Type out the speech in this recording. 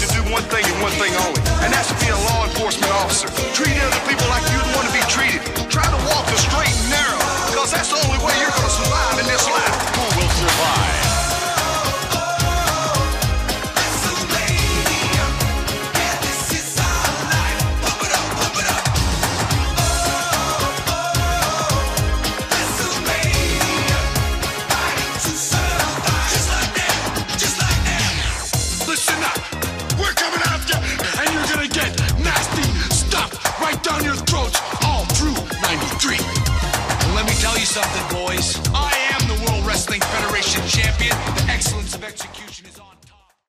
to do one thing and one thing only, and that's to be a law enforcement officer. Treat of execution.